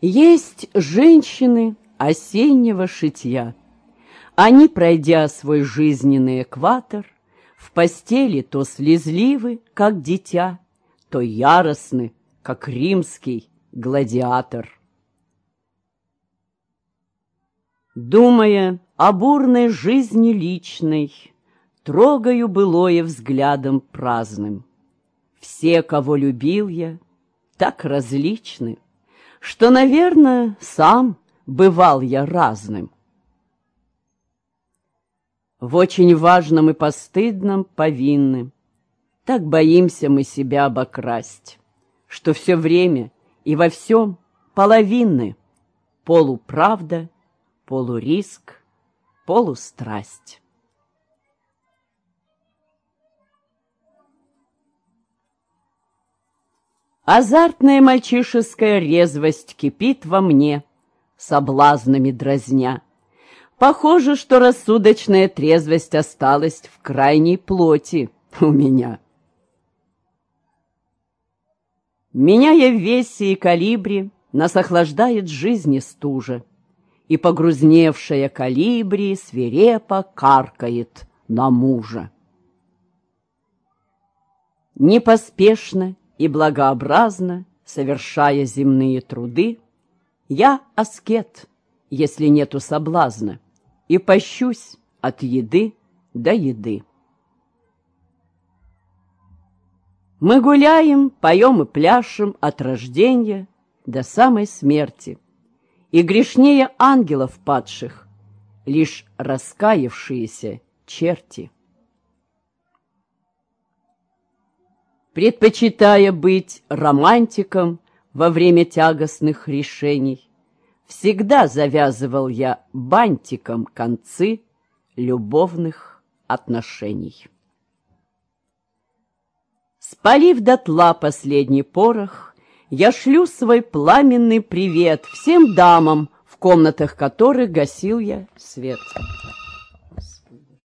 Есть женщины осеннего шитья. Они, пройдя свой жизненный экватор, В постели то слезливы, как дитя, То яростны, как римский гладиатор. Думая о бурной жизни личной, Трогаю былое взглядом праздным. Все, кого любил я, так различны, Что, наверное, сам бывал я разным. В очень важном и постыдном повинны. Так боимся мы себя обокрасть, Что все время и во всем половины Полуправда, полуриск, полустрасть. Азартная мальчишеская резвость кипит во мне, соблазнами дразня. Похоже, что рассудочная трезвость осталась в крайней плоти у меня. Меняя в весе и калибре, нас охлаждает жизни стужа, и погрузневшая калибри свирепо каркает на мужа. Непоспешно и благообразно, совершая земные труды, я аскет, если нету соблазна, и пощусь от еды до еды. Мы гуляем, поем и пляшем от рождения до самой смерти, и грешнее ангелов падших, лишь раскаявшиеся черти. Предпочитая быть романтиком во время тягостных решений. Всегда завязывал я бантиком концы любовных отношений. Спалив дотла последний порох, я шлю свой пламенный привет всем дамам, в комнатах которых гасил я свет.